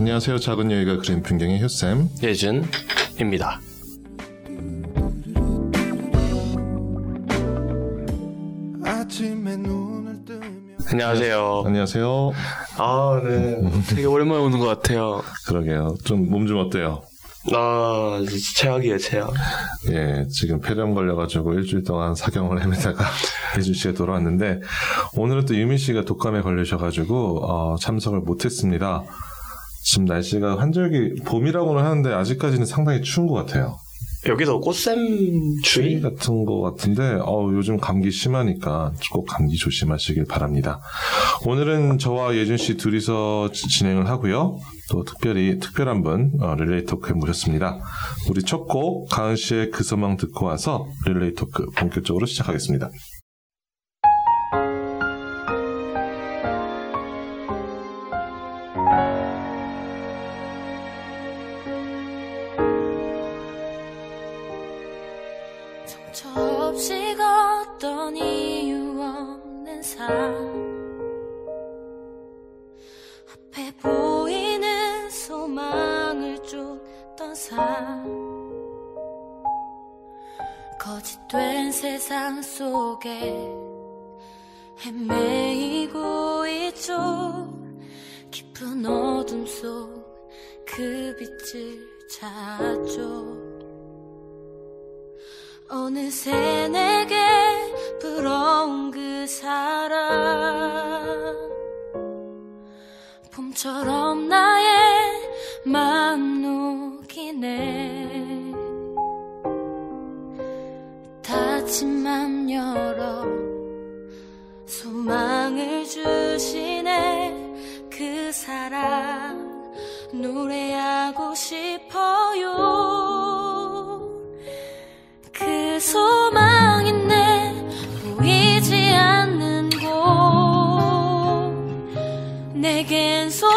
안녕하세요. 작은 여유가 그린 풍경의 효쌤. 예준입니다. 안녕하세요. 안녕하세요. 아, 네. 되게 오랜만에 오는 것 같아요. 그러게요. 좀몸좀 어때요? 아, 최악이에요, 최악. 예, 지금 폐렴 걸려가지고 일주일 동안 사경을 헤매다가 예준 씨가 돌아왔는데 오늘은 또 유민 씨가 독감에 걸리셔가지고 어, 참석을 못했습니다. 지금 날씨가 환절기 봄이라고는 하는데 아직까지는 상당히 추운 것 같아요. 여기서 꽃샘 추위? 같은 것 같은데 어, 요즘 감기 심하니까 꼭 감기 조심하시길 바랍니다. 오늘은 저와 예준 씨 둘이서 지- 진행을 하고요. 또 특별히 특별한 분 어, 릴레이 토크에 모셨습니다. 우리 첫 곡 가은 씨의 그 소망 듣고 와서 릴레이 토크 본격적으로 시작하겠습니다. 빛을 찾죠. 어느새 내게 불어온 그 사랑 봄처럼 나의 마음 녹이네. 닫힌 맘 열어 소망을 주시네 그 사랑 노래하고 싶어요. 그 소망 있네 보이지 않는 곳. 내겐 소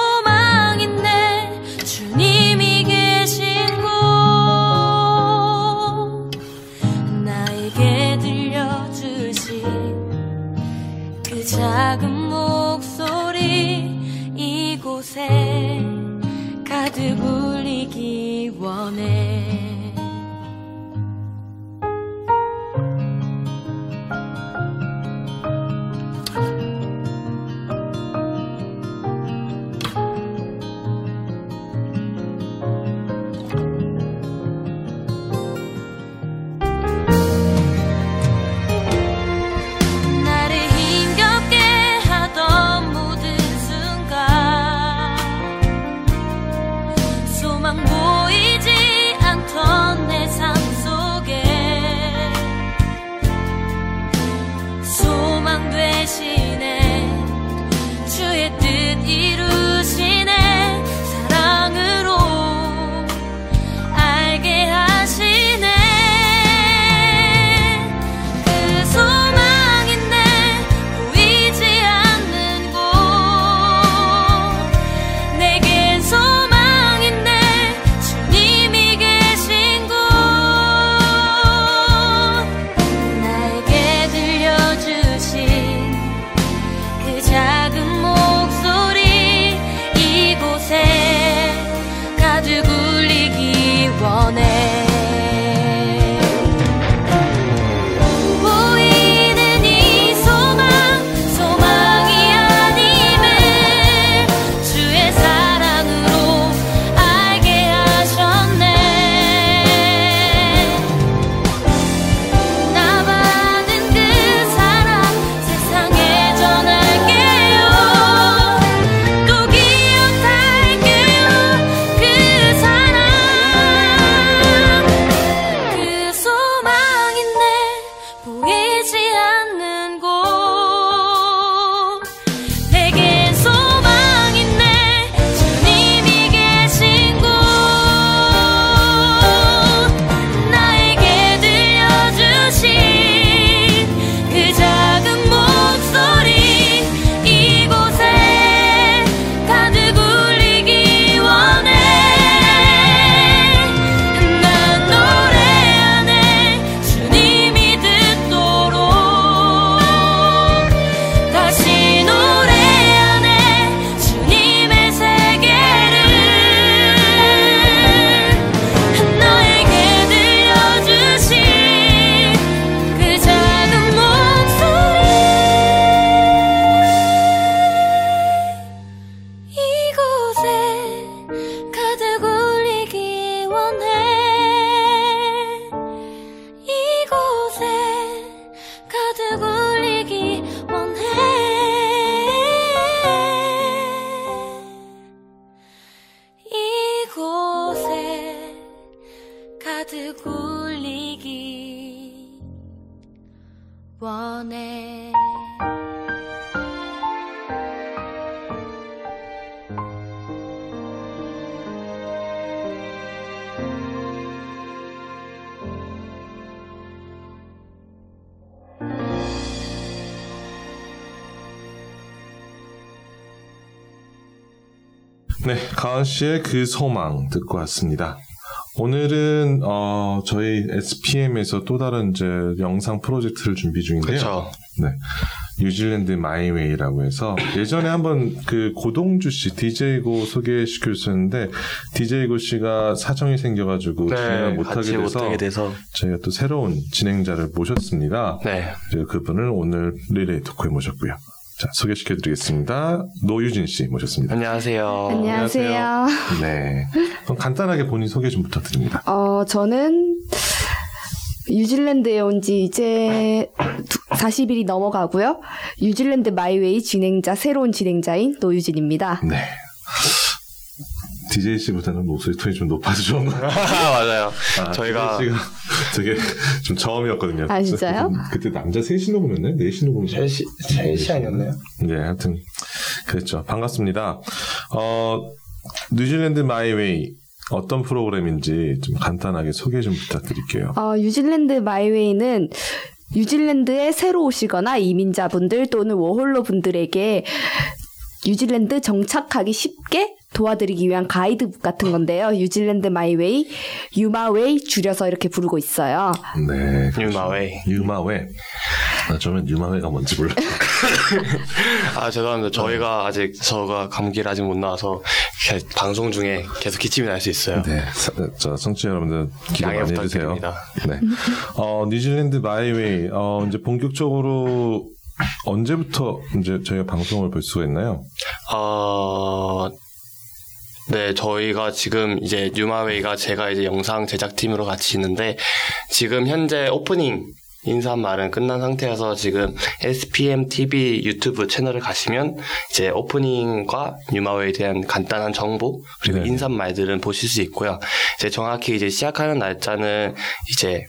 네, 가은 씨의 그 소망 듣고 왔습니다. 오늘은 어, 저희 SPM에서 또 다른 이제 영상 프로젝트를 준비 중인데요. 그렇죠. 네. 뉴질랜드 마이웨이라고 해서 예전에 한번 그 고동주 씨 DJ고 소개시켜 주셨는데 DJ고 씨가 사정이 생겨가지고 진행을 못하게 네, 돼서 못하게 돼서. 저희가 또 새로운 진행자를 모셨습니다. 네. 그분을 오늘 릴레이 토크에 모셨고요. 자, 소개시켜 드리겠습니다. 노유진 씨 모셨습니다. 안녕하세요. 안녕하세요. 네. 그럼 간단하게 본인 소개 좀 부탁드립니다. 어, 저는 뉴질랜드에 온 지 이제 40일이 넘어가고요. 뉴질랜드 마이웨이 진행자, 새로운 진행자인 노유진입니다. 네. DJ 씨보다는 목소리 톤이 좀 높아서 좀. 맞아요. 아, 저희가 DJ 씨가 되게 좀 처음이었거든요. 아, 진짜요? 그때 남자 셋이 녹음했나요? 넷이 녹음했나요? 첼시 첼시 아니었나요? 네, 하여튼 그랬죠. 반갑습니다. 어, 뉴질랜드 마이웨이 어떤 프로그램인지 좀 간단하게 소개 좀 부탁드릴게요. 어, 뉴질랜드 마이웨이는 뉴질랜드에 새로 오시거나 이민자분들 또는 워홀러 분들에게 뉴질랜드 정착하기 쉽게 도와드리기 위한 가이드북 같은 건데요. 뉴질랜드 마이웨이, 뉴마웨이 줄여서 이렇게 부르고 있어요. 네. 뉴마웨이. 뉴마웨. 아, 저는 뉴마웨가 뭔지 몰라요. 아 죄송합니다. 저희가 아직 저가 감기를 아직 못 나아서 방송 중에 계속 기침이 날 수 있어요. 네, 사- 저 청취자 여러분들 기대 많이 해주세요. 부탁드립니다. 네, 어, 뉴질랜드 마이웨이 어, 이제 본격적으로 언제부터 이제 저희가 방송을 볼 수가 있나요? 어, 네, 저희가 지금 이제 뉴마웨이가 제가 이제 영상 제작팀으로 같이 있는데 지금 현재 오프닝 인사말은 끝난 상태여서 지금 SPM TV 유튜브 채널을 가시면 이제 오프닝과 뉴마웨이에 대한 간단한 정보 그리고 네. 인사말들은 보실 수 있고요. 이제 정확히 이제 시작하는 날짜는 이제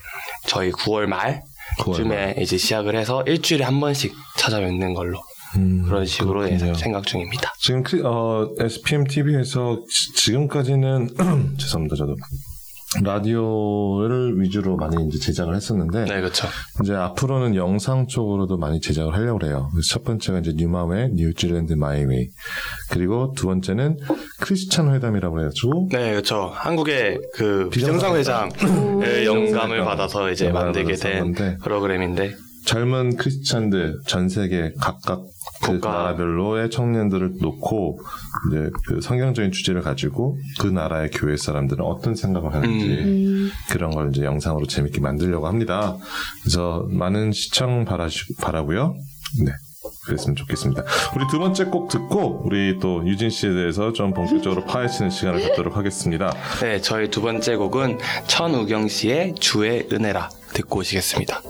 저희 9월 말 9월 쯤에 이제 시작을 해서 일주일에 한 번씩 찾아뵙는 걸로 음, 그런 식으로 그렇군요. 생각 중입니다. 지금 그, 어, SPM TV에서 지 금까지는 죄송합니다 저도 라디오를 위주로 많이 이제 제작을 했었는데 네, 그렇죠. 이제 앞으로는 영상 쪽으로도 많이 제작을 하려고. 그래서 첫 번째가 이제 뉴마웨, 뉴질랜드 my way. 그리고 두 번째는 크리스찬 회담이라고 해가지고 네, 그렇죠. 한국의 그 비정상회담. 비정상회담의 영감을. 받아서 이제 만들게 된 프로그램인데, 젊은 크리스찬들 전 세계 각각 그 국가. 나라별로의 청년들을 놓고 이제 그 성경적인 주제를 가지고 그 나라의 교회 사람들은 어떤 생각을 하는지 음, 그런 걸 이제 영상으로 재밌게 만들려고 합니다. 그래서 많은 시청 바라시, 바라고요. 네. 그랬으면 좋겠습니다. 우리 두 번째 곡 듣고 우리 또 유진 씨에 대해서 좀 본격적으로 파헤치는 시간을 갖도록 하겠습니다. 네, 저희 두 번째 곡은 천우경 씨의 주의 은혜라 듣고 오시겠습니다.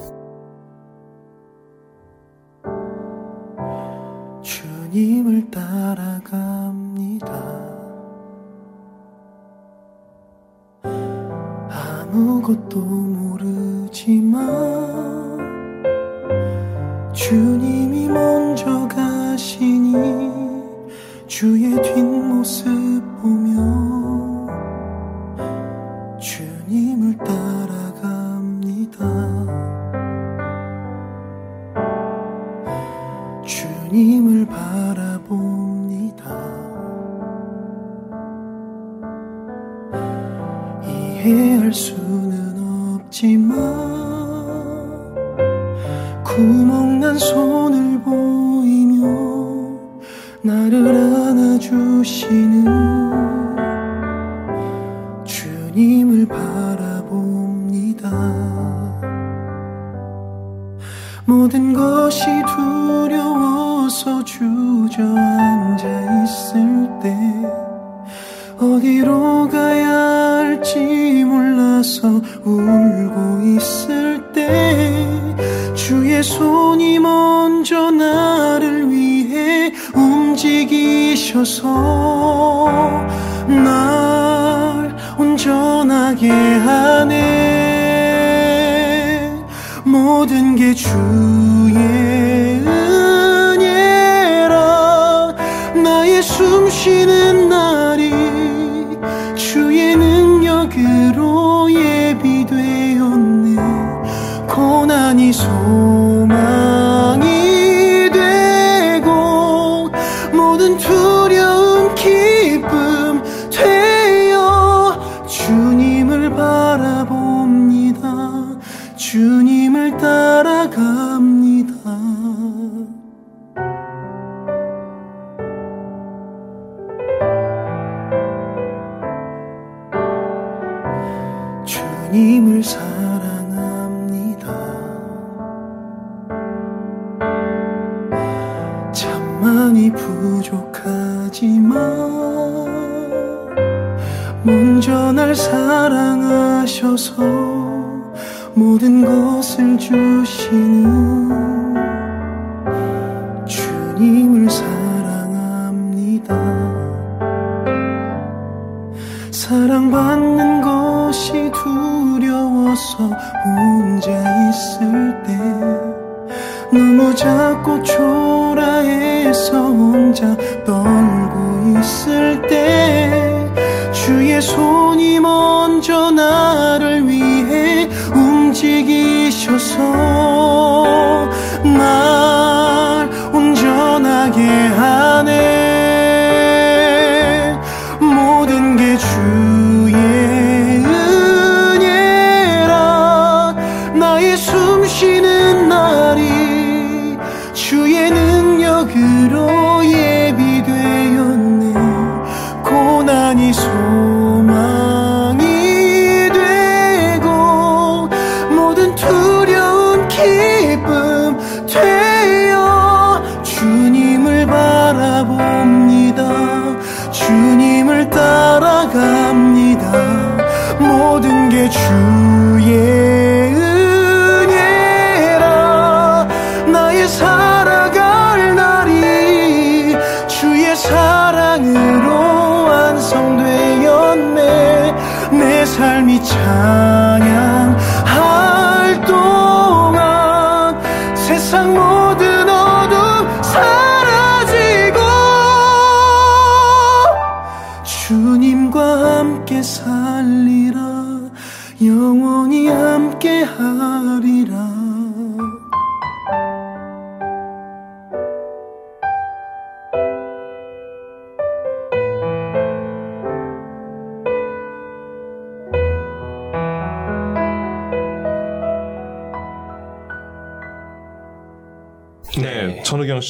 주님을 따라갑니다. 아무것도 모르지만 주님이 먼저 가시니 주의 뒷모습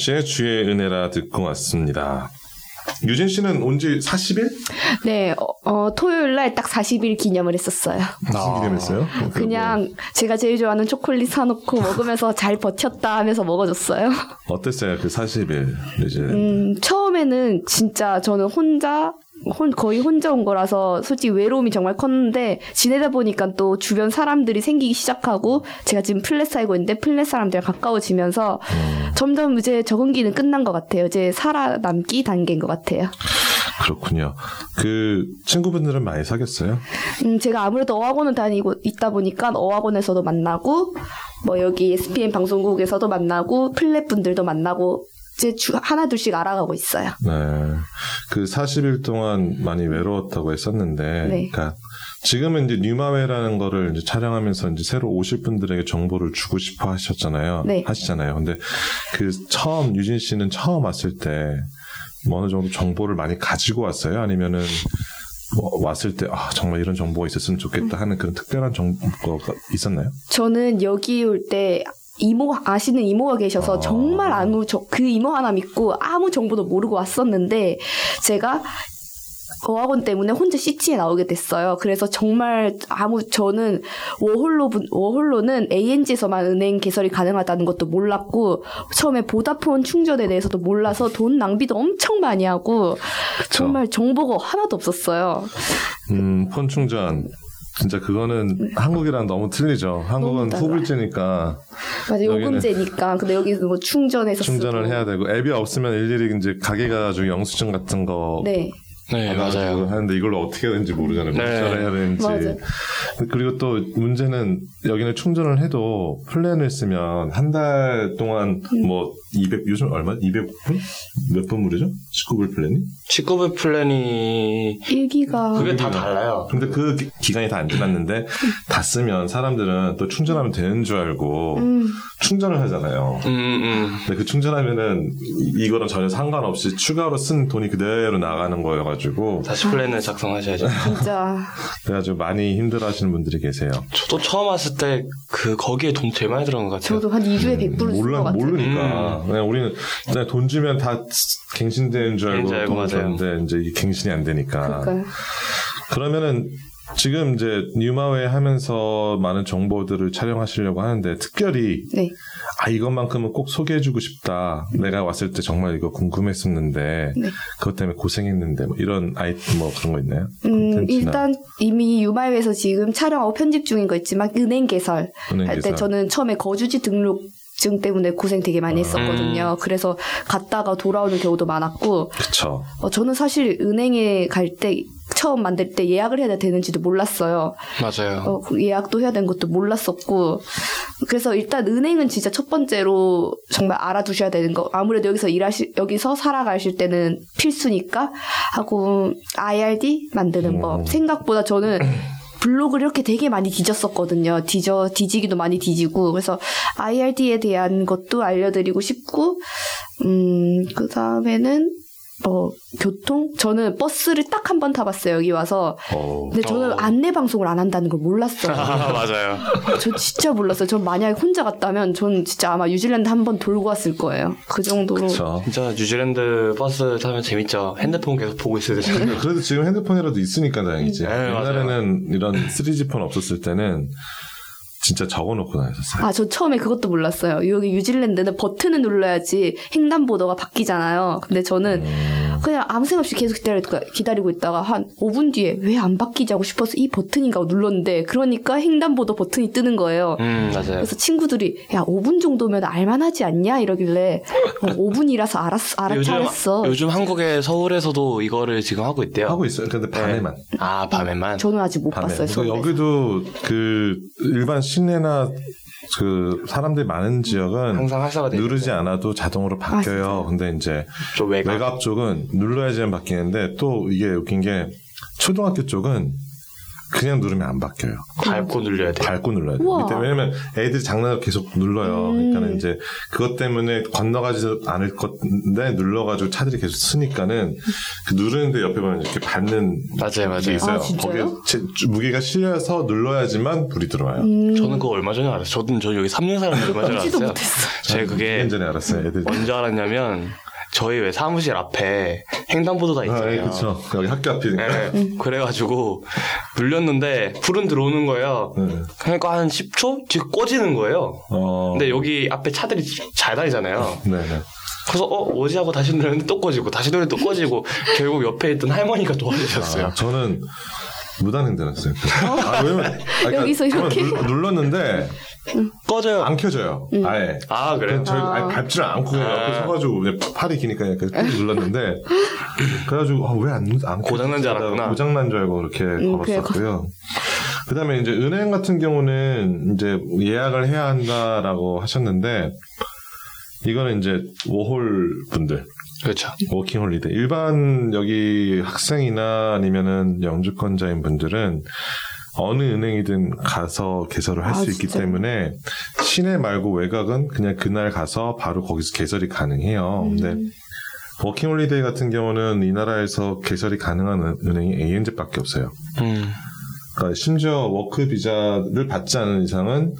씨의 주의 은혜라 듣고 왔습니다. 유진 씨는 온 지 40일? 네, 어, 어, 토요일 날 딱 40일 기념을 했었어요. 무슨 기념했어요? 그냥 제가 제일 좋아하는 초콜릿 사놓고 먹으면서 잘 버텼다 하면서 먹어줬어요. 어땠어요? 그 40일 이제 음, 처음에는 진짜 저는 혼자 혼, 거의 혼자 온 거라서 솔직히 외로움이 정말 컸는데 지내다 보니까 또 주변 사람들이 생기기 시작하고 제가 지금 플랫 살고 있는데 플랫 사람들이랑 가까워지면서 점점 이제 적응기는 끝난 것 같아요. 이제 살아남기 단계인 것 같아요. 그렇군요. 그 친구분들은 많이 사귀었어요? 음, 제가 아무래도 어학원을 다니고 있다 보니까 어학원에서도 만나고 뭐 여기 SPN 방송국에서도 만나고 플랫 분들도 만나고 이제 주, 하나 둘씩 알아가고 있어요. 네. 그 40일 동안 많이 외로웠다고 했었는데, 네. 그러니까 지금은 이제 뉴마웨라는 거를 이제 촬영하면서 이제 새로 오실 분들에게 정보를 주고 싶어 하셨잖아요. 네. 하시잖아요. 근데 그 처음 유진 씨는 처음 왔을 때 뭐 어느 정도 정보를 많이 가지고 왔어요? 아니면은 뭐 왔을 때 아, 정말 이런 정보가 있었으면 좋겠다 하는 그런 특별한 정보가 있었나요? 저는 여기 올 때 이모 아시는 이모가 계셔서 아. 정말 아무 저, 그 이모 하나 믿고 아무 정보도 모르고 왔었는데 제가 어학원 때문에 혼자 CT에 나오게 됐어요. 그래서 정말 아무 저는 워홀로 분- 워홀로는 ANG에서만 은행 개설이 가능하다는 것도 몰랐고 처음에 보다폰 충전에 대해서도 몰라서 돈 낭비도 엄청 많이 하고 정말 정보가 하나도 없었어요. 음, 폰 충전. 진짜 그거는 한국이랑 너무 틀리죠. 한국은 네. 너무. 후불제니까 맞아 여기는 요금제니까 근데 여기서 뭐 충전해서 충전을 쓰고. 해야 되고 앱이 없으면 일일이 이제 가게 가가지고 영수증 같은 거 네. 네, 맞아요. 하는데 이걸로 어떻게 해야 되는지 모르잖아요. 몇 네. 해야 되는지. 맞아요. 그리고 또 문제는 여기는 충전을 해도 플랜을 쓰면 한 달 동안 음. 뭐 200, 요즘 얼마? 200불? 몇번 무료죠? 19불 플랜이? 19불 플랜이 1기가 그게 다 달라요. 근데 그 기- 기간이 다 안 지났는데 다 쓰면 사람들은 또 충전하면 되는 줄 알고 음, 충전을 하잖아요. 음, 음. 근데 그 충전하면은 이- 이거랑 전혀 상관없이 추가로 쓴 돈이 그대로 나가는 거여가지고 다시 플랜을 작성하셔야죠. 진짜 그래가지고 많이 힘들어하시는 분들이 계세요. 저도 처음 왔을 때 그 거기에 돈 제일 많이 들어간 것 같아요. 저도 한 2주에 100불을 쓴것 몰라 같아요. 모르니까 그냥 우리는 그냥 돈 주면 다 갱신되는 줄 알고 갱신 알고 돈 맞아요. 줬는데 이제 이게 갱신이 안 되니까 그러니까 그러면은 지금 이제 뉴마웨 하면서 많은 정보들을 촬영하시려고 하는데 특별히 네. 아 이것만큼은 꼭 소개해주고 싶다. 내가 왔을 때 정말 이거 궁금했었는데 네. 그것 때문에 고생했는데 뭐 이런 아이 뭐 그런 거 있나요? 음, 일단 이미 유마에서 지금 촬영하고 편집 중인 거 있지만 은행 개설 은행 할때 개설. 저는 처음에 거주지 등록 증 때문에 고생 되게 많이 했었거든요. 그래서 갔다가 돌아오는 경우도 많았고 그쵸. 어, 저는 사실 은행에 갈 때 처음 만들 때 예약을 해야 되는지도 몰랐어요. 맞아요. 어, 그 예약도 해야 되는 것도 몰랐었고 그래서 일단 은행은 진짜 첫 번째로 정말 알아두셔야 되는 거 아무래도 여기서 일하시 여기서 살아가실 때는 필수니까 하고 IRD 만드는 법 음. 생각보다 저는 블로그를 이렇게 되게 많이 뒤졌었거든요. 뒤져 뒤지기도 많이 뒤지고 그래서 IRD에 대한 것도 알려드리고 싶고 음 그 다음에는 뭐 교통 저는 버스를 딱 한 번 타봤어요 여기 와서 어. 근데 저는 어. 안내 방송을 안 한다는 걸 몰랐어요. 맞아요. 저 진짜 몰랐어요. 전 만약에 혼자 갔다면 전 진짜 아마 뉴질랜드 한 번 돌고 왔을 거예요. 그 정도로. 그쵸. 진짜 뉴질랜드 버스 타면 재밌죠. 핸드폰 계속 보고 있어야 되잖아요. 그래도 지금 핸드폰이라도 있으니까 다행이지. 네, 옛날에는 이런 3G 폰 없었을 때는 진짜 적어놓고 다녔었어요. 아, 저 처음에 그것도 몰랐어요. 여기 뉴질랜드는 버튼을 눌러야지 횡단보도가 바뀌잖아요. 근데 저는 음. 그냥 아무 생각 없이 계속 기다리, 기다리고 있다가 한 5분 뒤에 왜 안 바뀌자고 싶어서 이 버튼인가 하고 눌렀는데 그러니까 횡단보도 버튼이 뜨는 거예요. 음, 맞아요. 그래서 친구들이 야 5분 정도면 알만하지 않냐 이러길래 어, 5분이라서 알았어 요즘, 알았어. 요즘 한국의 서울에서도 이거를 지금 하고 있대요. 하고 있어요. 근데 밤에만. 아, 밤에만. 저는 아직 못 밤에. 봤어요. 서울에서. 여기도 그 일반 시 내나 그 사람들이 많은 지역은 항상 활성화돼 누르지. 않아도 자동으로 아, 바뀌어요. 진짜요? 근데 이제 좀 외곽. 외곽 쪽은 눌러야지만 바뀌는데 또 이게 웃긴 게 초등학교 쪽은 그냥 누르면 안 바뀌어요. 밟고 눌려야 돼요. 밟고 눌러야 돼요. 우와. 밑에 왜냐면 애들이 장난을 계속 눌러요. 음. 그러니까는 이제 그것 때문에 건너가지도 않을 건데 눌러가지고 차들이 계속 쓰니까는 그 누르는데 옆에 보면 이렇게 받는 맞아요, 맞아요. 게 있어요. 아? 거기에 제- 무게가 실려서 눌러야지만 불이 들어와요. 음, 저는 그거 얼마 전에 알았어요. 저는 저 여기 3년 살았는데 얼마 전에 알았어요. 제가 2년 그게 전에 알았어요. 애들이. 언제 알았냐면 저희 왜 사무실 앞에 횡단보도가 아, 있잖아요. 예, 그렇죠. 여기 학교 앞이니까. 네, 그래가지고 눌렸는데 불은 들어오는 거예요. 네. 그러니까 한 10초 뒤에 꺼지는 거예요. 어. 근데 여기 앞에 차들이 잘 다니잖아요. 네네. 그래서 어 뭐지 하고 다시 누르는데 또 꺼지고 다시 누르는데 또 꺼지고 결국 옆에 있던 할머니가 도와주셨어요. 아, 저는 무단횡단했어요. 아, 왜냐면 아, 여기서 저는 이렇게? 눌- 눌렀는데 꺼져요. 안 켜져요. 아예. 아 그래요? 그냥 저희 아. 밟지를 않고 그냥 아. 옆에 서가지고 그냥 팔이 기니까 이렇게 꾹 눌렀는데 그래가지고 아, 왜안 안 고장난 줄 알았구나. 고장난 줄 알고 그렇게 음, 그래, 걸었었고요. 그다음에 이제 은행 같은 경우는 이제 예약을 해야 한다라고 하셨는데 이거는 이제 워홀 분들 그렇죠. 워킹 홀리데이. 일반 여기 학생이나 아니면은 영주권자인 분들은 어느 은행이든 가서 개설을 할 아, 수 있기? 때문에 시내 말고 외곽은 그냥 그날 가서 바로 거기서 개설이 가능해요. 음. 근데 워킹 홀리데이 같은 경우는 이 나라에서 개설이 가능한 은- 은행이 ANZ밖에 없어요. 음. 그러니까 심지어 work 비자를 받지 않은 이상은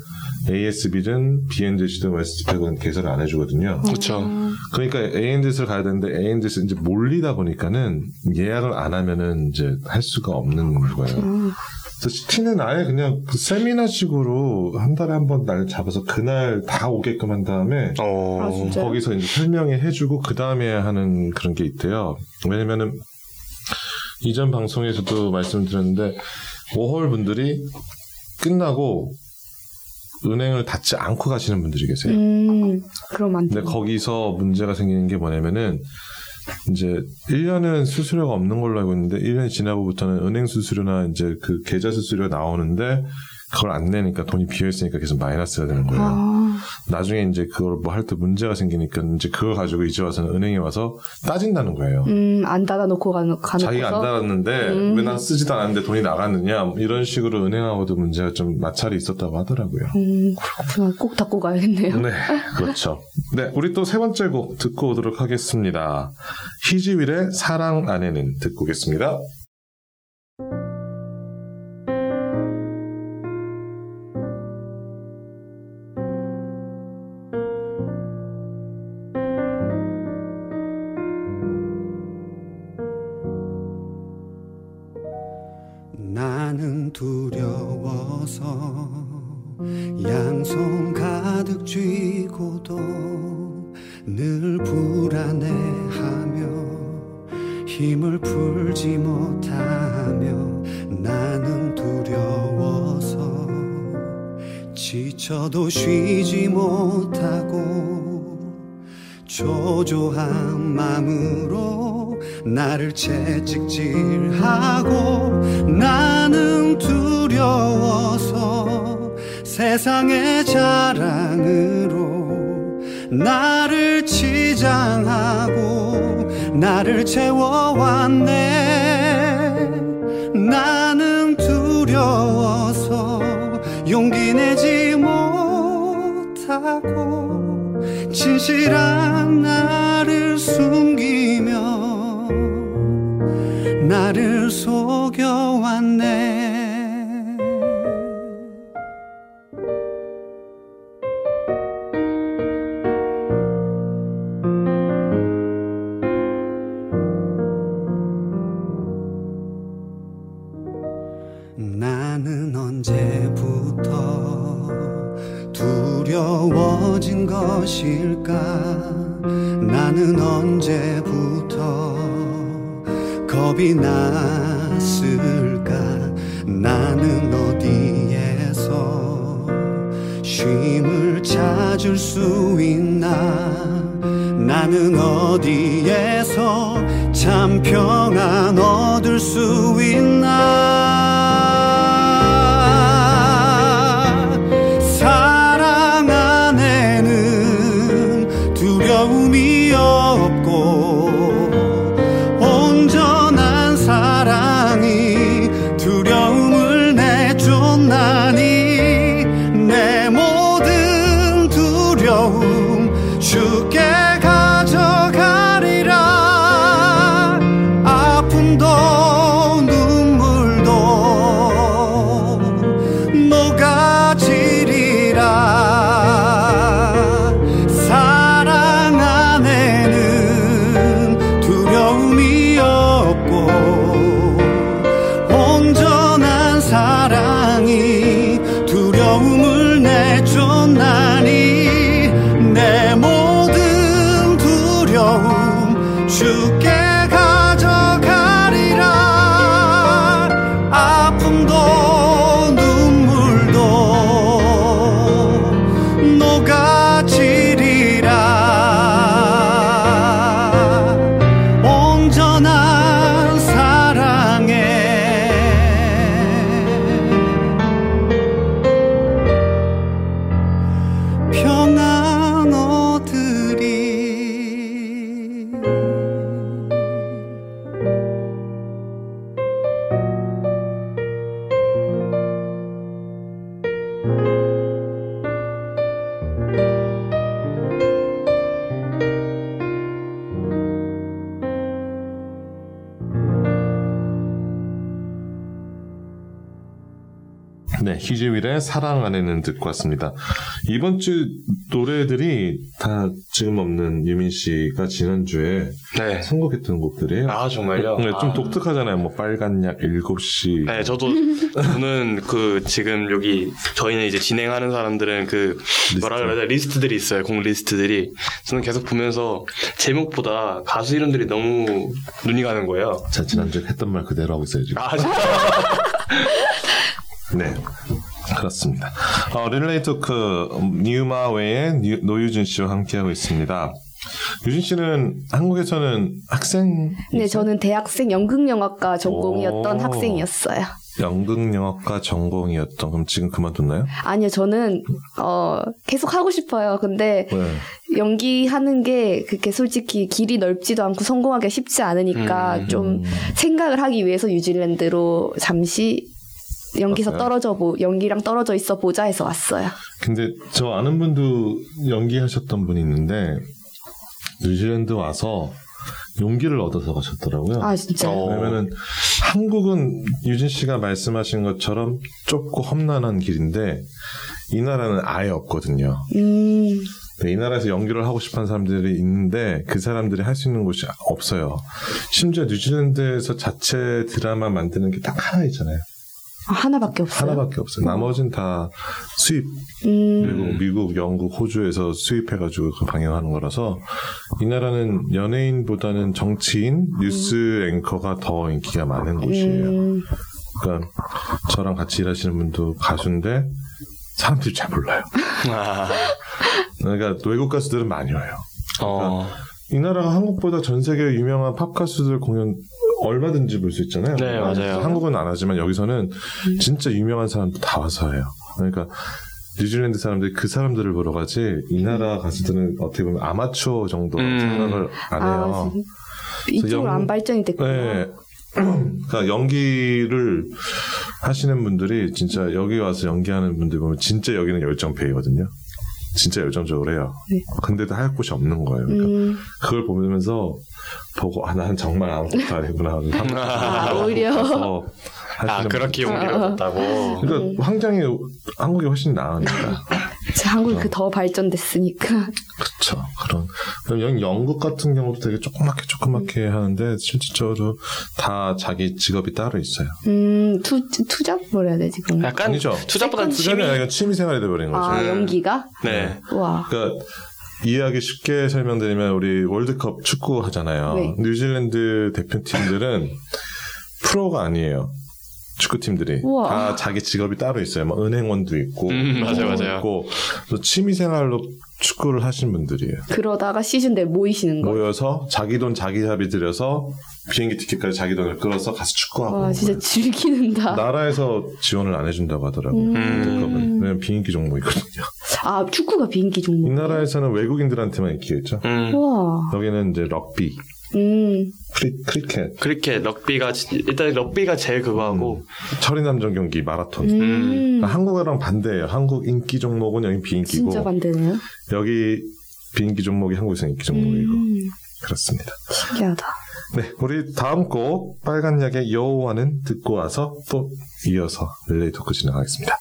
ASB든 BNZ든 웨스트팩은 개설을 안 해주거든요. 그렇죠. 그러니까 ANZ를 가야 되는데 ANZ 이제 몰리다 보니까는 예약을 안 하면은 이제 할 수가 없는 거예요. 음. 그래서 city는 아예 그냥 그 세미나식으로 한 달에 한 번 날 잡아서 그날 다 오게끔 한 다음에 어. 아? 거기서 이제 설명해 해주고 그 다음에 하는 그런 게 있대요. 왜냐면은 이전 방송에서도 말씀드렸는데 워홀 분들이 끝나고 은행을 닫지 않고 가시는 분들이 계세요. 음, 그럼 안 돼. 근데 거기서 문제가 생기는 게 뭐냐면은 이제 1년은 수수료가 없는 걸로 알고 있는데 1년이 지나고부터는 은행 수수료나 이제 그 계좌 수수료가 나오는데 그걸 안 내니까 돈이 비어 있으니까 계속 마이너스가 되는 거예요. 아, 나중에 이제 그걸 뭐 할 때 문제가 생기니까 이제 그걸 가지고 이제 와서는 은행에 와서 따진다는 거예요. 음, 안 닫아놓고 가는, 가는 자기가 안 거서? 달았는데 음. 왜난 쓰지도 않았는데 돈이 나갔느냐 뭐 이런 식으로 은행하고도 문제가 좀 마찰이 있었다고 하더라고요. 음, 그렇구나. 꼭 닫고 가야겠네요. 네, 그렇죠. 네, 우리 또 세 번째 곡 듣고 오도록 하겠습니다. 희지윌의 사랑 안에는 듣고 오겠습니다. 지쳐도 쉬지 못하고 초조한 마음으로 나를 채찍질하고 나는 두려워서 세상의 자랑으로 나를 치장하고 나를 채워왔네. 나는 두려워서 용기 내지 못 하고 진실한 나를 숨기며 나를 속여 것일까? 나는 언제부터 겁이 났을까? 나는 어디에서 쉼을 찾을 수 있나? 나는 어디에서 참 평안 얻을 수 있나 사랑 안에는 듣고 왔습니다. 이번 주 노래들이 다 지금 없는 유민 씨가 지난주에 네. 선곡했던 곡들이에요. 아, 정말요? 네, 좀 아. 독특하잖아요. 뭐 빨간 약 7시. 네, 저도 저는 그 지금 여기 저희는 이제 진행하는 사람들은 그 뭐라 그래야 돼 리스트들이 있어요. 곡 리스트들이 저는 계속 보면서 제목보다 가수 이름들이 너무 눈이 가는 거예요. 자, 지난주에 했던 말 그대로 하고 있어요, 지금. 아, 진짜. 네. 그렇습니다. 어, 릴레이 토크 뉴마웨에 뉴- 노유진 씨와 함께하고 있습니다. 유진 씨는 한국에서는 학생 네, 저는 대학생 연극영화과 전공이었던 오. 학생이었어요. 연극영화과 전공이었던 그럼 지금 그만뒀나요? 아니요, 저는 어 계속 하고 싶어요. 근데 네. 연기하는 게 그렇게 솔직히 길이 넓지도 않고 성공하기가 쉽지 않으니까 음. 좀 생각을 하기 위해서 뉴질랜드로 잠시 연기서? 떨어져 보 연기랑 떨어져 있어 보자 해서 왔어요. 근데 저 아는 분도 연기하셨던 분이 있는데 뉴질랜드 와서 용기를 얻어서 가셨더라고요. 아 진짜. 어. 왜냐면은 한국은 유진 씨가 말씀하신 것처럼 좁고 험난한 길인데 이 나라는 아예 없거든요. 음. 네, 이 나라에서 연기를 하고 싶어하는 사람들이 있는데 그 사람들이 할 수 있는 곳이 없어요. 심지어 뉴질랜드에서 자체 드라마 만드는 게 딱 하나 있잖아요. 아, 하나밖에 없어요. 하나밖에 없어요. 나머진 다 수입 음, 그리고 미국, 영국, 호주에서 수입해가지고 그 방영하는 거라서 이 나라는 연예인보다는 정치인, 뉴스 앵커가 더 인기가 많은 곳이에요. 음, 그러니까 저랑 같이 일하시는 분도 가수인데 사람들이 잘 몰라요. 아, 그러니까 외국 가수들은 많이 와요. 어, 이 나라가 한국보다 전 세계 유명한 팝 가수들 공연 얼마든지 볼 수 있잖아요. 네, 맞아요. 한국은 안 하지만 여기서는 진짜 유명한 사람도 다 와서 해요. 그러니까 뉴질랜드 사람들이 그 사람들을 보러 가지 이 나라 가수들은 어떻게 보면 아마추어 정도 음. 생각을 안 아, 해요. 이쪽으로 영- 안 발전이 됐구나. 네. 그러니까 연기를 하시는 분들이 진짜 여기 와서 연기하는 분들 보면 진짜 여기는 열정페이거든요. 진짜 열정적으로 해요. 네. 근데도 할 곳이 없는 거예요. 그러니까 음, 그걸 보면서 보고 아 나는 정말 아무것도 아니구나. 아, 오히려. 아 그렇게. 용기가 없다고. 그러니까 환경이 한국이 훨씬 나으니까. 자, 한국이 그더 발전됐으니까. 그렇죠. 그런 그럼 영- 영국 같은 경우도 되게 조그맣게 조그맣게 하는데 실질적으로 다 자기 직업이 따로 있어요. 음, 투, 투잡? 뭐라 해야 되지, 그럼? 약간 아니죠. 투잡은 취미. 아니라 취미 생활이 돼버린 거죠. 아, 연기가? 네. 와. 그러니까 이해하기 쉽게 설명드리면 우리 월드컵 축구 하잖아요. 네. 뉴질랜드 대표팀들은 프로가 아니에요. 축구팀들이 우와. 다 자기 직업이 따로 있어요. 뭐 은행원도 있고, 음, 맞아요, 맞아요. 있고, 그래서 취미생활로 축구를 하신 분들이에요. 그러다가 시즌 때 모이시는 거예요. 모여서 자기 돈 자기 합의 들여서 비행기 티켓까지 자기 돈을 끌어서 가서 축구하고. 와, 진짜 즐기는다. 나라에서 지원을 안 해준다고 하더라고요. 음. 왜냐면 비인기 종목이거든요. 아, 축구가 비인기 이 종목. 나라에서는 외국인들한테만 인기가 있죠. 음. 와. 여기는 이제 럭비, 음. 크리, 크리켓, 크리켓, 럭비가 지- 일단 럭비가 제일 그거하고 철인삼종 경기, 마라톤. 음. 그러니까 한국이랑 반대예요. 한국 인기 종목은 여기 비인기고 진짜 반대네요. 여기 비인기 종목이 한국에서 인기 종목이고 음. 그렇습니다. 신기하다. 네, 우리 다음 곡 빨간 약의 여호와는 듣고 와서 또 이어서 릴레이 토크 진행하겠습니다.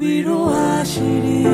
위로하시리.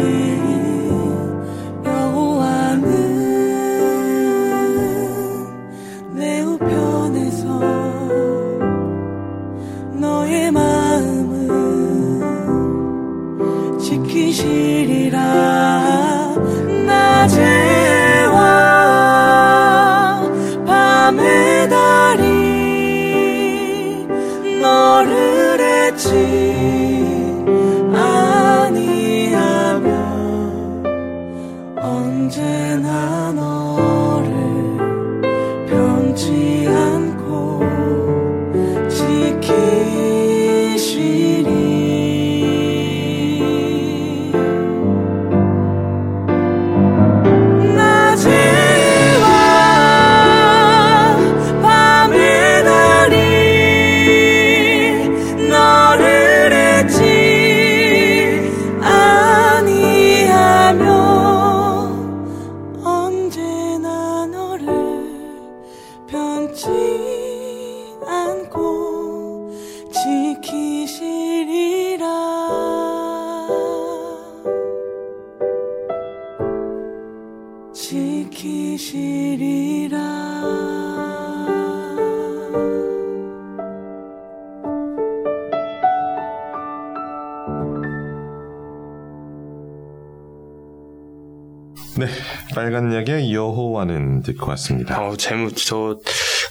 왔습니다. 어, 제목 저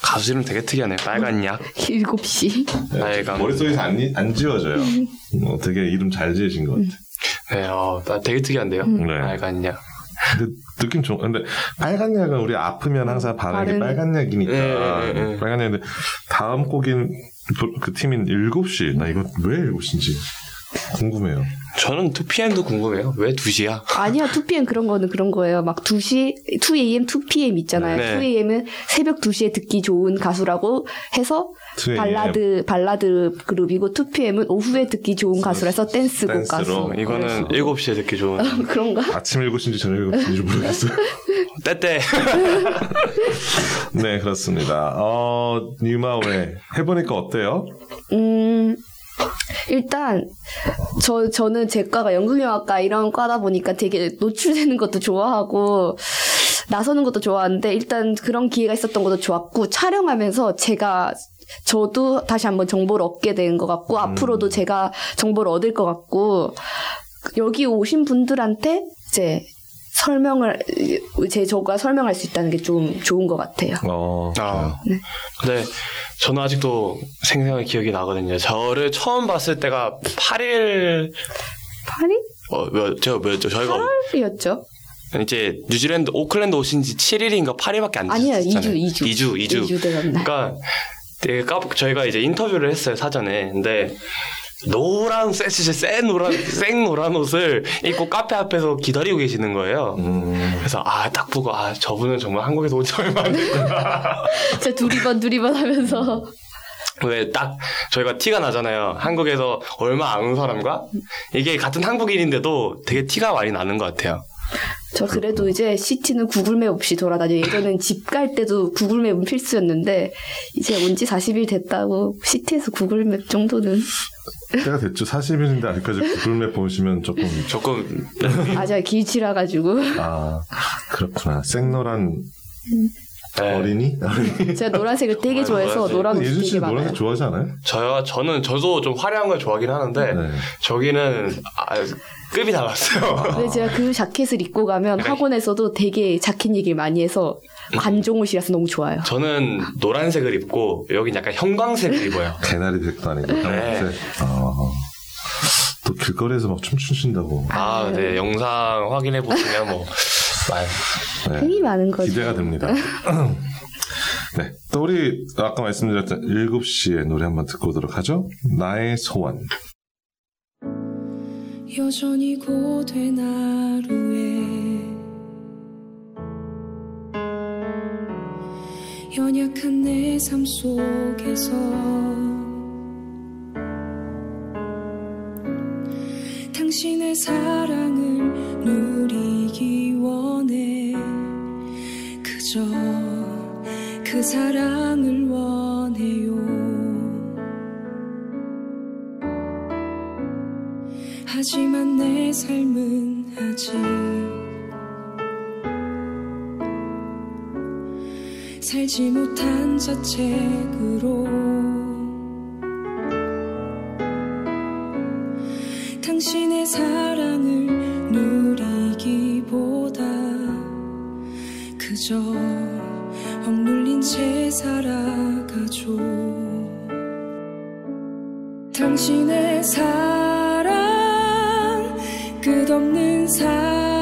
가수 이름 되게 특이하네요. 빨간 약. 7시. 빨간. 머릿속에서 안, 이- 안 지워져요. 어, 되게 이름 잘 지으신 것 같아. 네, 어, 나 되게 특이한데요. 네. 빨간 약. 근데 느낌 좋. 근데 빨간 약은 우리 아프면 항상 바르는 게 빨간 약이니까 네, 네, 네. 빨간 약인데 다음 곡인 그- 그 팀인 7시. 나 이거 왜 7시인지 궁금해요. 저는 2PM도 궁금해요. 왜 2시야? 아니야, 2PM 그런 거는 그런 거예요. 막 2시, 2AM, 2PM 있잖아요. 네. 2AM은 새벽 2시에 듣기 좋은 가수라고 해서 2AM. 발라드, 발라드 그룹이고 2PM은 오후에 듣기 좋은 가수라서 댄스곡. 가수. 어, 이거는 7시에 듣기 좋은. 그런가? 아침 7시인지 저녁 7시인지 모르겠어요. 때때. 네, 그렇습니다. 어, 뉴마웨 해보니까 어때요? 음, 일단, 저, 저는 제 과가 연극영화과 이런 과다 보니까 되게 노출되는 것도 좋아하고, 나서는 것도 좋아하는데, 일단 그런 기회가 있었던 것도 좋았고, 촬영하면서 제가, 저도 다시 한번 정보를 얻게 된 것 같고, 앞으로도 제가 정보를 얻을 것 같고, 여기 오신 분들한테 이제 설명을, 제 저가 설명할 수 있다는 게 좀 좋은 것 같아요. 어, 아. 근데 저는 아직도 생생하게 기억이 나거든요. 저를 처음 봤을 때가 8일, 8일? 어, 몇, 제가 몇죠? 저희가 8일이었죠? 이제 뉴질랜드, 오클랜드 오신 지 7일인가 8일밖에 안 아니야, 되셨잖아요. 2주, 2주. 2주, 2주. 2주 되었나? 그러니까 되게 까 저희가 이제 인터뷰를 했어요 사전에. 근데 노란 쎄 진짜 센 노란 생 노란 옷을 입고 카페 앞에서 기다리고 계시는 거예요. 음, 그래서 아 딱 보고 아 저분은 정말 한국에서 온지 얼마 안 됐구나. 진짜 두리번 두리번 하면서 왜딱 저희가 티가 나잖아요. 한국에서 얼마 안 온 사람과 이게 같은 한국인인데도 되게 티가 많이 나는 것 같아요. 저 그래도 이제 시티는 구글맵 없이 돌아다녀. 예전엔 집 갈 때도 구글맵은 필수였는데 이제 온 지 40일 됐다고 시티에서 구글맵 정도는 때가 됐죠. 40일인데 아직까지 구글맵 보시면 조금 조금 아주 길치라 가지고 아 그렇구나. 생노란 네. 어린이? 어린이? 제가 노란색을 되게 좋아해서 노란색. 노란 예준 되게 씨 많아요. 노란색 좋아하지 않아요? 저요 저는 저도 좀 화려한 걸 좋아하긴 하는데 네. 저기는 아, 급이 달랐어요. 근데 제가 그 자켓을 입고 가면 그래. 학원에서도 되게 자켓 얘기를 많이 해서 관종 옷이라서 너무 좋아요. 저는 노란색을 입고 여긴 약간 형광색을 입어요. 개나리 색도 아니고 네. 형광색. 아, 또 길거리에서 막 춤추신다고. 아, 네 영상 확인해 보시면 뭐 말. 네. 힘이 많은 거죠. 기대가 됩니다. 네. 또 우리 아까 말씀드렸던 7시에 노래 한번 듣고 오도록 하죠. 나의 소원. 여전히 고된 하루에 연약한 내 삶 속에서 당신의 사랑을 누리 그저 그 사랑을 원해요. 하지만 내 삶은 아직 살지 못한 자책으로 당신의 사랑 그저 억눌린 채 살아가죠. 당신의 사랑 끝없는 사랑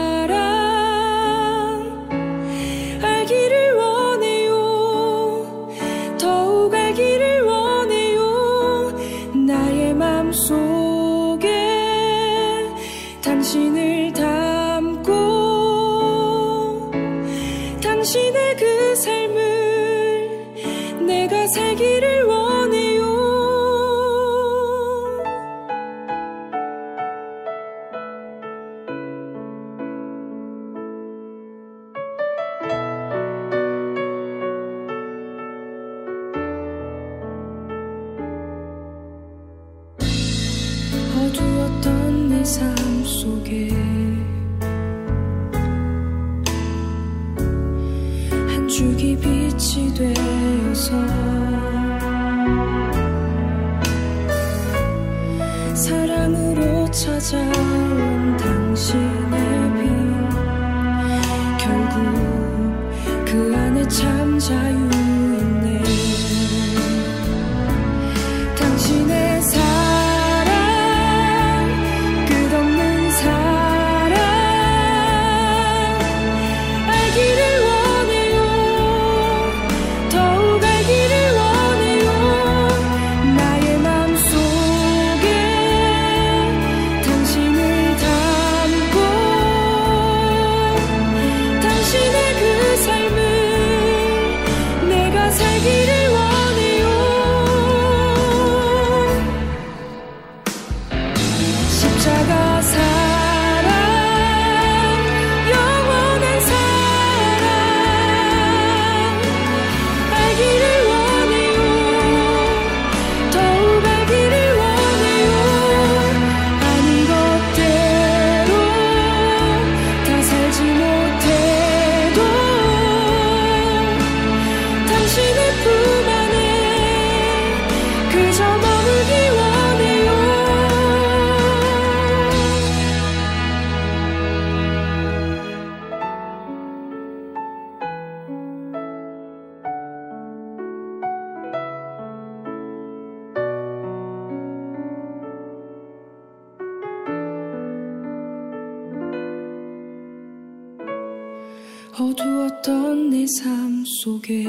어두웠던 내삶 속에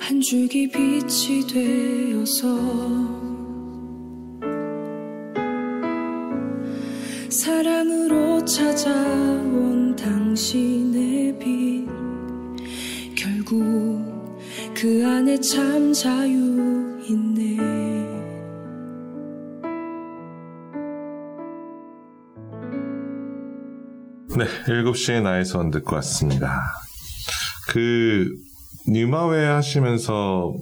한 줄기 빛이 되어서 사랑으로 찾아온 당신의 빛 결국 그 안에 참 자유 있네 네, 7시에 나의 선 듣고 왔습니다. 그, 뉴마웨 하시면서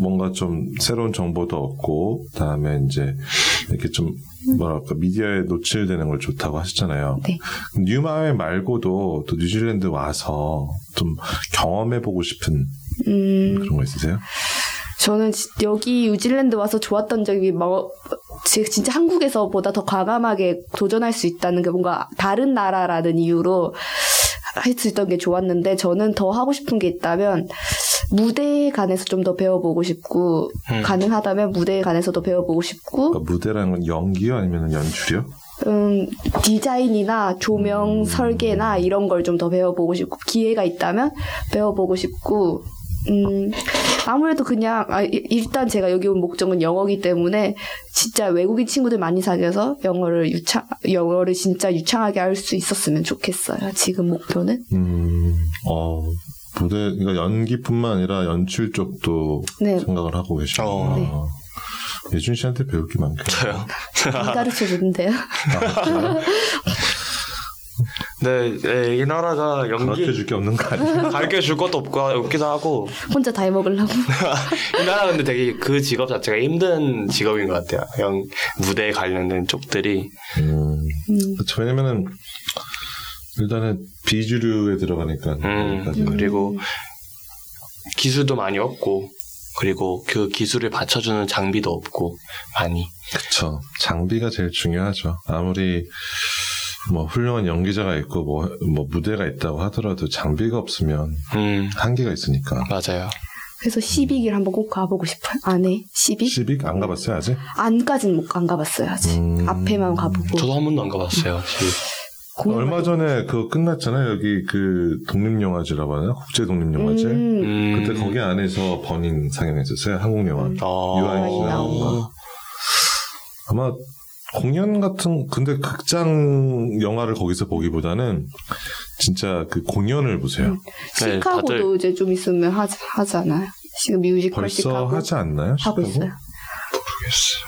뭔가 좀 새로운 정보도 얻고, 다음에 이제 이렇게 좀 뭐랄까, 미디어에 노출되는 걸 좋다고 하셨잖아요. 네. 뉴마웨 말고도 또 뉴질랜드 와서 좀 경험해보고 싶은 음, 그런 거 있으세요? 저는 지- 여기 뉴질랜드 와서 좋았던 점이 뭐 지- 진짜 한국에서보다 더 과감하게 도전할 수 있다는 게 뭔가 다른 나라라는 이유로 할 수 있던 게 좋았는데 저는 더 하고 싶은 게 있다면 무대에 관해서 좀 더 배워보고 싶고 음. 가능하다면 무대에 관해서도 배워보고 싶고 그러니까 무대라는 건 연기요? 아니면 연출이요? 음, 디자인이나 조명 설계나 이런 걸 좀 더 배워보고 싶고 기회가 있다면 배워보고 싶고 음, 아무래도 그냥 아, 이- 일단 제가 여기 온 목적은 영어기 때문에 진짜 외국인 친구들 많이 사귀어서 영어를 유창 영어를 진짜 유창하게 할 수 있었으면 좋겠어요. 지금 목표는 음, 어, 무대, 그러니까 연기뿐만 아니라 연출 쪽도 네. 생각을 하고 계시구나. 어. 네. 예준 씨한테 배울 게 많겠네요. 가르쳐 주는데요. 네, 네, 이 나라가 가르쳐 연기 줄게 없는 거 아니에요? 가르쳐 줄 것도 없고 없기도 하고 혼자 다 해먹으려고. 이 나라 근데 되게 그 직업 자체가 힘든 직업인 것 같아요. 영 무대에 관련된 쪽들이 음, 음. 그렇죠. 왜냐면은, 일단은 비주류에 들어가니까. 음. 그리고 기술도 많이 없고 그리고 그 기술을 받쳐주는 장비도 없고 많이 그쵸. 장비가 제일 중요하죠. 아무리 뭐 훌륭한 연기자가 있고 뭐, 뭐 무대가 있다고 하더라도 장비가 없으면 음 한계가 있으니까. 맞아요. 그래서 시빅을 한번 꼭 가보고 싶어요. 안에 시빅? 시빅 안 가봤어요 아직? 안까지는 못안 가봤어요 아직. 음. 앞에만 가보고. 저도 한 번도 안 가봤어요. 얼마 전에 그거 끝났잖아요. 여기 그 독립영화제라고 하나? 국제 독립영화제. 음. 음. 그때 거기 안에서 버닝 상영했었어요. 한국 영화. 음. 어... 유아인 씨 나온 거. 아마 공연 같은 근데 극장 영화를 거기서 보기보다는 진짜 그 공연을 보세요. 네, 시카고도 다들- 이제 좀 있으면 하, 하잖아요. 지금 뮤지컬 벌써 시카고 하지 않나요? 하고 시카고? 있어요.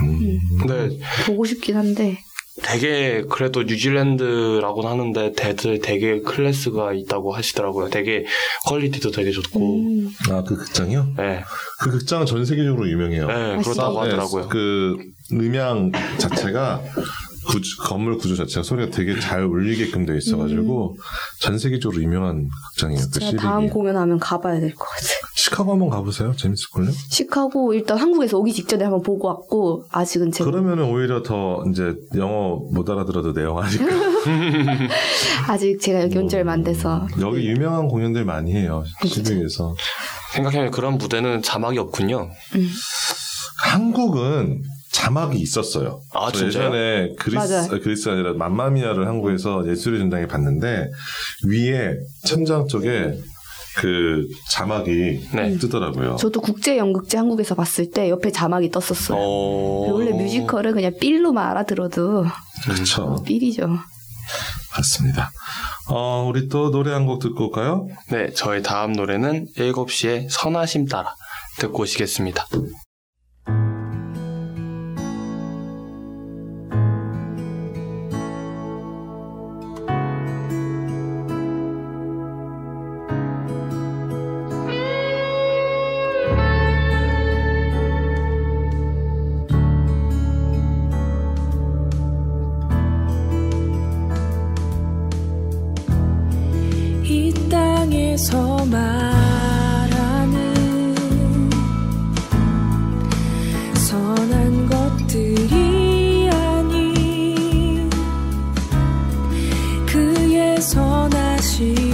음. 근데 보고 싶긴 한데 되게 그래도 뉴질랜드라고는 하는데 다들 되게 클래스가 있다고 하시더라고요. 되게 quality도 되게 좋고. 음, 아, 그 극장이요? 네, 그 극장은 전 세계적으로 유명해요. 네, 아, 그렇다고 네, 하더라고요. 그 음향 자체가 구조- 건물 구조 자체가 소리가 되게 잘 울리게끔 되어 있어가지고 전 세계적으로 유명한 극장이에요. 그. 다음 공연하면 가봐야 될 것 같아요. 시카고 한번 가보세요. 재밌을걸요? 시카고 일단 한국에서 오기 직전에 한번 보고 왔고 아직은 제가 그러면은 오히려 더 이제 영어 못 알아들어도 내 영어 하니까 아직 제가 여기 온 지 얼마 안 돼서 여기 유명한 공연들 많이 해요. 시빅에서 생각해보면 그런 무대는 자막이 없군요. 한국은 자막이 있었어요. 아, 저 진짜요? 예전에 그리스 맞아요. 아, 그리스 아니라 맘마미아를 한국에서 예술의 전당에 봤는데 위에 천장 쪽에 그 자막이 네. 뜨더라고요. 저도 국제 연극제 한국에서 봤을 때 옆에 자막이 떴었어요. 어... 원래 뮤지컬은 그냥 삘로만 알아들어도 그렇죠. 삘이죠. 맞습니다. 어, 우리 또 노래 한 곡 듣고 올까요? 네, 저희 다음 노래는 7시에 선하심 따라 듣고 오시겠습니다. 선하심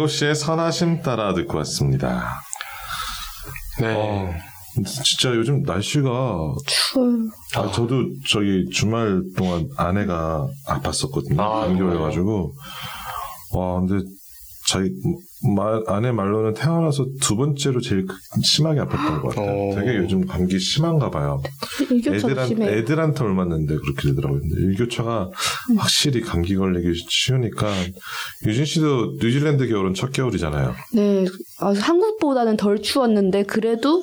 7시에 선하심 따라 듣고 왔습니다. 네. 어, 진짜 요즘 날씨가 추워요. 아, 저도 저기 주말 동안 아내가 아팠었거든요. 아, 감기 걸려가지고 와 근데 자기 말, 아내 말로는 태어나서 두 번째로 제일 크- 심하게 아팠던 것 같아요. 어. 되게 요즘 감기 심한가 봐요. 일교차도 애들한. 애들한테 옮았는데 그렇게 되더라고요. 일교차가 확실히 감기 걸리기 쉬우니까 유진 씨도 뉴질랜드 겨울은 첫 겨울이잖아요. 네, 아, 한국보다는 덜 추웠는데 그래도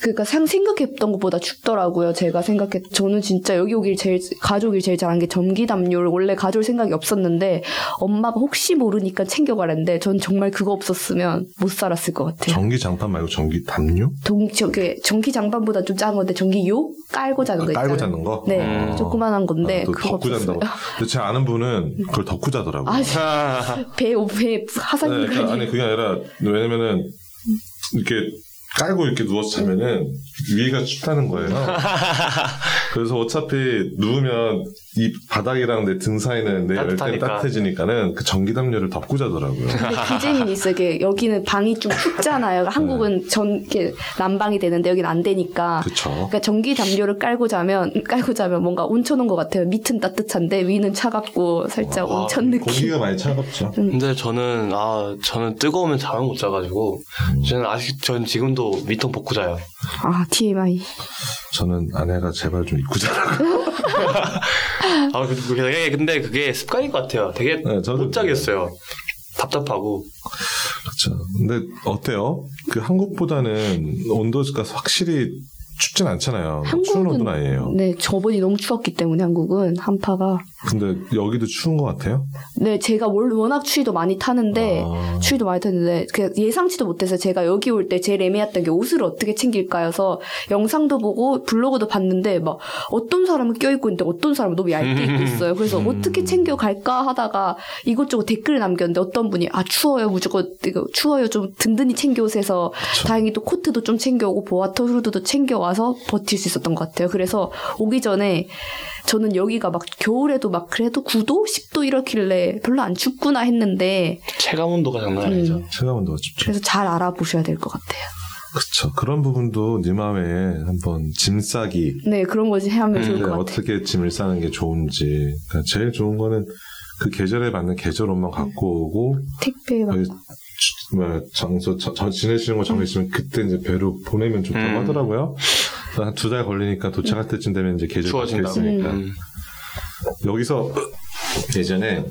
그러니까 상 생각했던 것보다 춥더라고요. 제가 생각했 저는 진짜 여기 오길 제일 가족이 제일 잘한 게 전기 담요를 원래 가져올 생각이 없었는데 엄마가 혹시 모르니까 챙겨가랬는데 전 정말 그거 없었으면 못 살았을 것 같아요. 전기 장판 말고 전기 담요? 동 저게 전기 장판보다 좀 작은 건데 전기요 깔고 자는 거 아, 깔고 있잖아요. 자는 거? 네, 어. 조그만한 건데 아, 또 그거 덮고 없었어요. 잔다고. 근데 제 아는 분은 그걸 덮고 자더라고요. 아, 아, 배, 배 하상이 네, 그러니까 아니 그게 아니라 왜냐면은 이렇게 깔고 이렇게 누워서 자면은 위가 춥다는 거예요. 그래서 어차피 누우면 이 바닥이랑 내 등 사이는 내 열대는 따뜻하니까. 따뜻해지니까는 그 전기 담요를 덮고 자더라고요. 근데 그 재미는 있어요. 이게 여기는 방이 좀 춥잖아요. 한국은 전 이렇게 난방이 되는데 여기는 안 되니까. 그쵸. 그러니까 전기 담요를 깔고 자면 깔고 자면 뭔가 온천 온 것 같아요. 밑은 따뜻한데 위는 차갑고 살짝 와, 온천 느낌. 공기가 많이 차갑죠. 근데 저는 아 저는 뜨거우면 잠을 못 자가지고 저는 아직 전 지금도 밑통 벗고 자요. 아 TMI. 저는 아내가 제발 좀 입고 자라고. 아 그- 근데 그게 습관인 것 같아요. 되게 네, 저도 못 자겠어요. 답답하고. 그렇죠. 근데 어때요? 그 한국보다는 온도가 확실히 춥진 않잖아요. 추운 온도는 아니에요. 네 저번이 너무 추웠기 때문에 한국은 한파가. 근데 여기도 추운 것 같아요? 네 제가 월- 워낙 추위도 많이 타는데 아. 추위도 많이 타는데 그 예상치도 못해서 제가 여기 올 때 제일 애매했던 게 옷을 어떻게 챙길까여서 영상도 보고 블로그도 봤는데 막 어떤 사람은 껴입고 있는데 어떤 사람은 너무 얇게 입고 있어요. 그래서 어떻게 챙겨 갈까 하다가 이것저것 댓글을 남겼는데 어떤 분이 아 추워요 무조건 이거 추워요 좀 든든히 챙겨오세서 다행히 또 코트도 좀 챙겨오고 보아터 후드도 챙겨와서 버틸 수 있었던 것 같아요. 그래서 오기 전에 저는 여기가 막 겨울에도 막 그래도 9도 10도 이렇길래 별로 안 춥구나 했는데 체감 온도가 장난 아니죠. 음. 체감 온도가 춥죠. 그래서 잘 알아보셔야 될 것 같아요. 그렇죠. 그런 부분도 니마웨에 한번 짐 싸기 네, 그런 거지 하면 좋을 네, 것 같아요. 어떻게 짐을 싸는 게 좋은지 그러니까 제일 좋은 거는 그 계절에 맞는 계절 옷만 갖고 오고 택배 뭐 장소 저, 저 지내시는 거 정해있으면 그때 이제 배로 보내면 좋다고 음. 하더라고요. 한 두 달 걸리니까 도착할 때쯤 되면 이제 계절. 있으니까 음. 여기서 예전에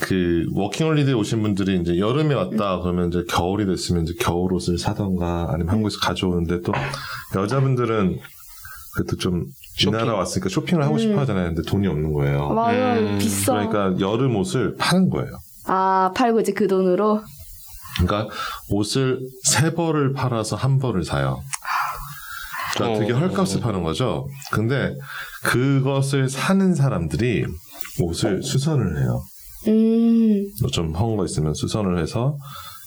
그 워킹홀리데이 오신 분들이 이제 여름에 왔다 그러면 이제 겨울이 됐으면 이제 겨울 옷을 사던가 아니면 한국에서 가져오는데 또 여자분들은 그래도 좀이 쇼핑. 나라 왔으니까 쇼핑을 하고 싶어 하잖아요. 근데 돈이 없는 거예요. 맞아요. 음, 비싸. 그러니까 여름 옷을 파는 거예요. 아, 팔고 이제 그 돈으로 그러니까 옷을 세 벌을 팔아서 한 벌을 사요. 그러니까 되게 어. 헐값을 파는 거죠. 근데 그것을 사는 사람들이 옷을 수선을 해요. 음. 뭐좀헝거 있으면 수선을 해서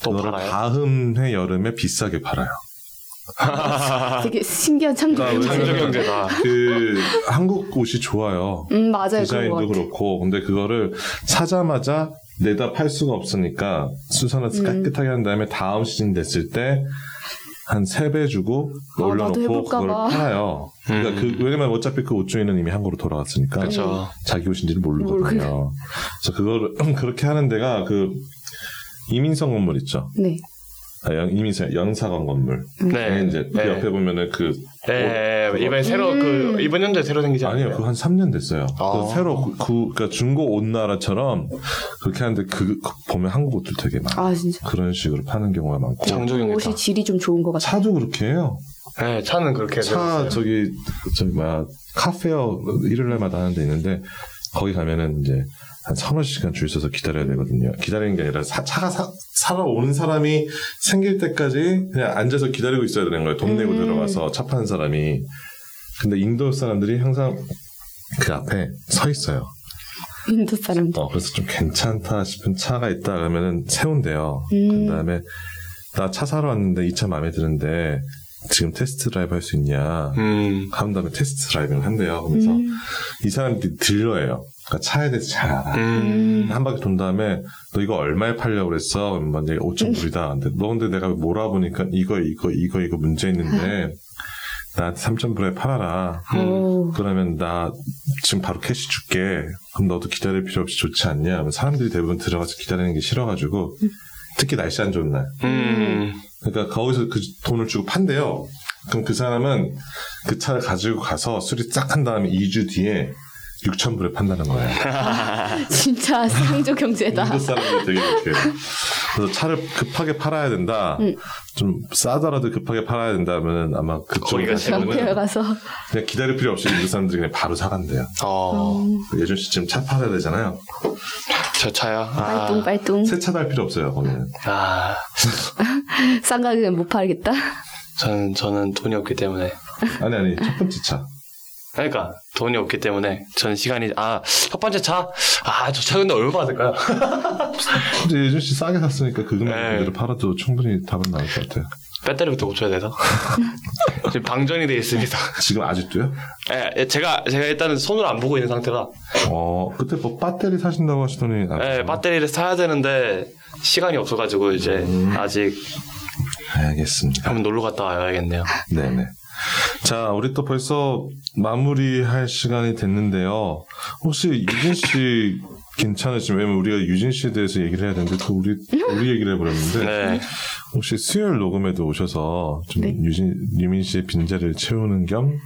또 그거를? 다음 해 여름에 비싸게 팔아요. 되게 신기한 창조 그러니까 경제. 창조 경제다. 그 한국 옷이 좋아요. 음, 맞아요. 디자인도. 그렇고 근데 그거를 사자마자 내다 팔 수가 없으니까 수선해서 음. 깨끗하게 한 다음에 다음 시즌 됐을 때 한 세 배 주고 아, 올려놓고 그걸 봐. 팔아요. 그러니까 음. 그 왜냐면 어차피 그옷 중에는 이미 한국으로 돌아갔으니까 그렇죠. 자기 옷인지를 모르거든요. 그래서 그거를 그렇게 하는 데가 그 이민성 건물 있죠. 네. 아, 영, 이민성 영사관 건물. 네. 이제 그 네. 옆에 보면은 그 네, 옷- 이번에 새로 음. 그 이번 연도에 새로 생기지 않아요? 아니요, 그거 한 3년 됐어요. 아. 그 새로 그, 그 그러니까 중고 옷 나라처럼 그렇게 하는데 그, 그 보면 한국 옷들 되게 많아. 아, 진짜. 그런 식으로 파는 경우가 많고. 경제다. 옷이 질이 좀 좋은 것 같아요. 차도 그렇게 해요. 네, 차는 그렇게 차 들었어요. 저기 저기 뭐야 카페어 일요일날마다 하는 데 있는데 거기 가면은 이제 한 서너 시간 줄 서서 기다려야 되거든요. 기다리는 게 아니라 사- 차가 사, 사러 오는 사람이 생길 때까지 그냥 앉아서 기다리고 있어야 되는 거예요. 돈 내고 음. 들어가서 차 파는 사람이. 근데 인도 사람들이 항상 그 앞에 서 있어요. 인도 사람들. 어, 그래서 좀 괜찮다 싶은 차가 있다 그러면은 세운대요. 음. 그 다음에 나 차 사러 왔는데 이 차 마음에 드는데 지금 test drive 할 수 있냐 음. 한 다음에 test driving을 한대요. 그러면서 음. 이 사람들이 딜러예요. 그러니까 차에 대해서 잘 알아. 음. 한 바퀴 돈 다음에 너 이거 얼마에 팔려고 그랬어? 내가 5천 불이다. 근데 너 근데 내가 몰아보니까 이거 이거 이거 이거 문제 있는데 나한테 3천 불에 팔아라. 오. 그러면 나 지금 바로 cash 줄게. 그럼 너도 기다릴 필요 없이 좋지 않냐? 사람들이 대부분 들어가서 기다리는 게 싫어가지고 특히 날씨 안 좋은 날. 음. 그러니까 거기서 그 돈을 주고 판대요. 그럼 그 사람은 그 차를 가지고 가서 수리 싹한 다음에 2주 뒤에 6천 불에 판다는 거예요. 진짜 상조 경제다. 인도 사람들이 되게 이렇게 그래서 차를 급하게 팔아야 된다. 음. 좀 싸더라도 급하게 팔아야 된다면 아마 그쪽에 가서 그냥 기다릴 필요 없이 인도 사람들이 그냥 바로 사간대요. 어. 예준 씨 지금 차 팔아야 되잖아요. 저 차요? 아. 빨뚱 빨뚱 세차도 할 필요 없어요. 거기는. 아. 싼 가격엔 못 팔겠다. 저는, 저는 돈이 없기 때문에. 아니 아니 첫 번째 차. 그러니까 돈이 없기 때문에 전 시간이 아 첫 번째 차 아 저 차 근데 얼마 받을까요? 근데 예준 씨 싸게 샀으니까 그 금액 네. 그대로 팔아도 충분히 답은 나올 것 같아요. 배터리부터 고쳐야 돼서 지금 방전이 돼 있습니다. 지금 아직도요? 예, 예, 제가 제가 일단은 손으로 안 보고 있는 상태라 어 그때 뭐 배터리 사신다고 하시더니 아, 예, 배터리를 사야 되는데 시간이 없어가지고 이제 아직 알겠습니다. 한번 놀러 갔다 와야겠네요. 네네. 자, 우리 또 벌써 마무리할 시간이 됐는데요. 혹시 유진 씨 괜찮으시면 왜냐면 우리가 유진 씨에 대해서 얘기를 해야 되는데 또 우리 우리 얘기를 해버렸는데 네. 혹시 수요일 녹음에도 오셔서 좀 네. 유진 유민 씨의 빈자리를 채우는 겸또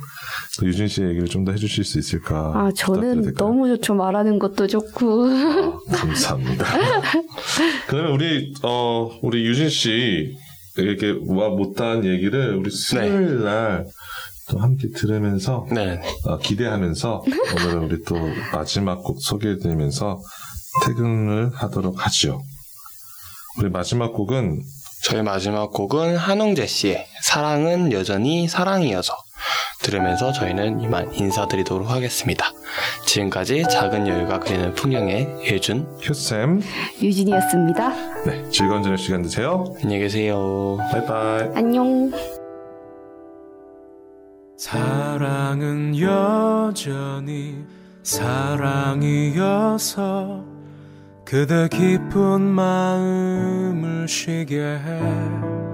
유진 씨의 얘기를 좀 더 해주실 수 있을까? 아 저는? 너무 좋죠 말하는 것도 좋고 아, 감사합니다. 그러면 우리 어 우리 유진 씨 에게 와 못한 얘기를 우리 수요일 날 또 함께 들으면서 네. 어, 기대하면서 오늘은 우리 또 마지막 곡 소개해드리면서 퇴근을 하도록 하죠. 우리 마지막 곡은 저희 마지막 곡은 한웅재 씨의 사랑은 여전히 사랑이어서 들으면서 저희는 이만 인사드리도록 하겠습니다. 지금까지 작은 여유가 그리는 풍경의 예준 휴쌤. 유진이었습니다. 네, 즐거운 저녁 시간 되세요. 안녕히 계세요. 바이바이. 안녕. 사랑은 여전히 사랑이어서 그대 깊은 마음을 쉬게 해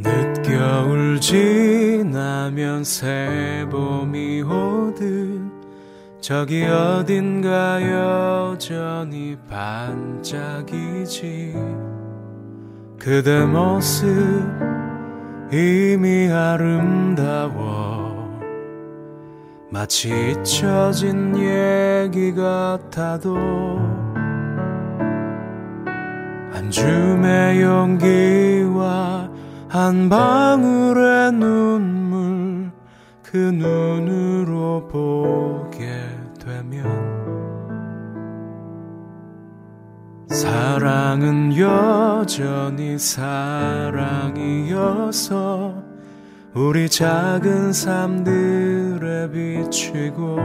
늦겨울 지나면 새봄이 오듯 저기 어딘가 여전히 반짝이지. 그대 모습 이미 아름다워. 마치 잊혀진 얘기 같아도 한 줌의 용기와 한 방울의 눈물 그 눈으로 보게 되면 사랑은 여전히 사랑이어서 우리 작은 삶들에 비치고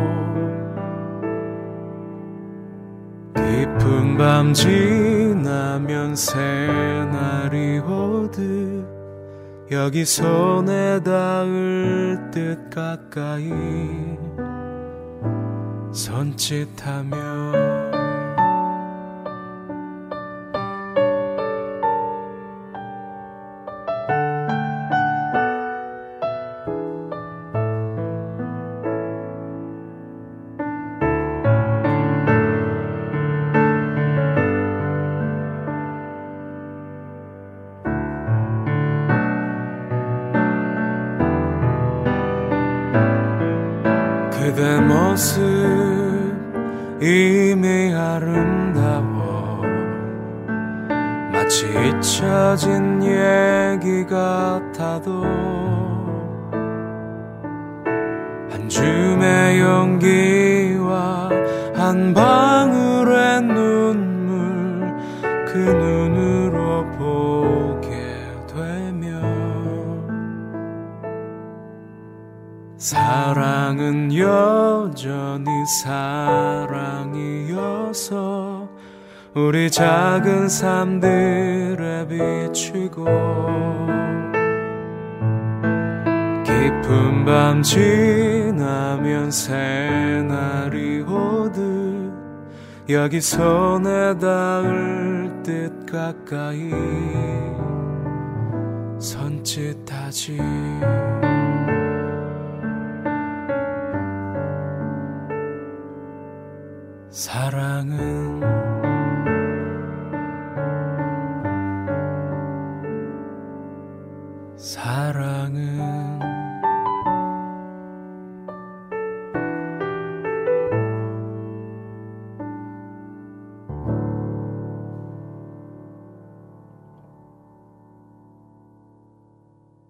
깊은 밤 지나면 새날이 오듯 여기 손에 닿을 듯 가까이 손짓하며 삶들에 비추고 깊은 밤 지나면 새날이 오듯 여기서 내 닿을 듯 가까이 손짓하지. 사랑은